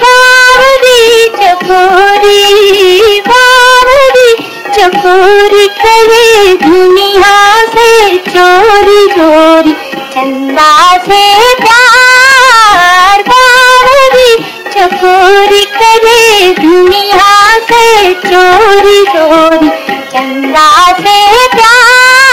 بارری چپوری بارری چپوری کرے دنیا سے چوری چوری چندا سے پیار بارری چپوری کرے دنیا سے چوری چوری چندا سے پیار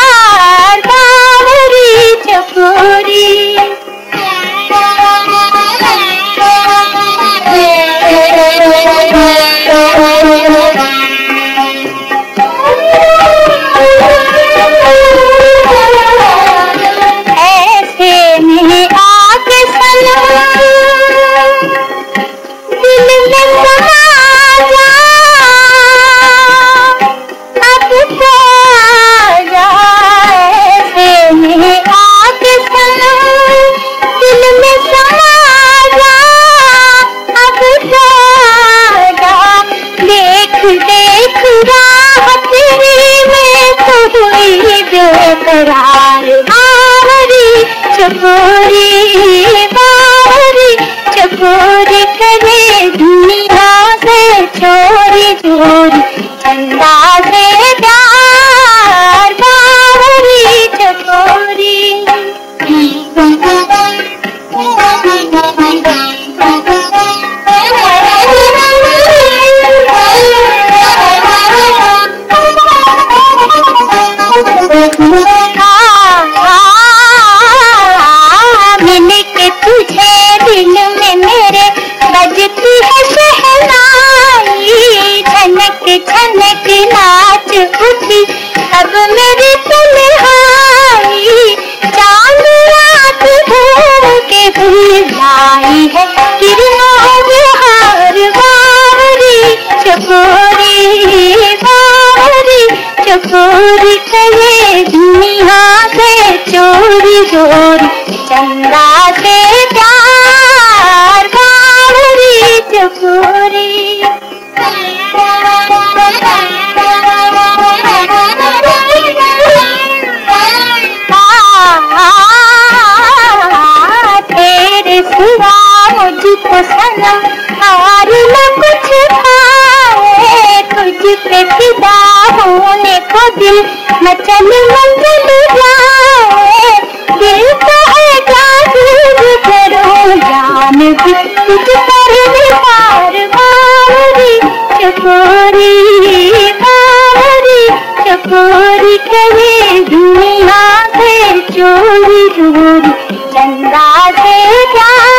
کوئی بے قرار باوری چپوری باوری چپوری کرے دنیا سے چوری چوری چندہ سے پیار چکوری باری چکوری کہے دنیا سے چوری چوری چندا سے پیار باری چکوری۔ ہاں، تیرے سوا مجھ کو سلام۔ دل مچل منگل جائے دل دنیا چوری چوری چندا سے جان